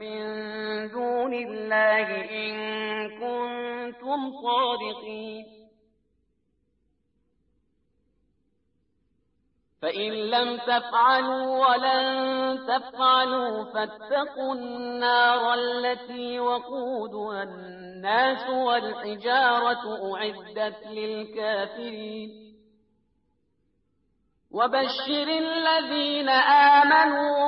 من دون الله إن كنتم صادقين. فإن لم تفعلوا ولن تفعلوا فاتقوا النار التي وقودها الناس والحجارة أعدت للكافرين. وبشر الذين آمنوا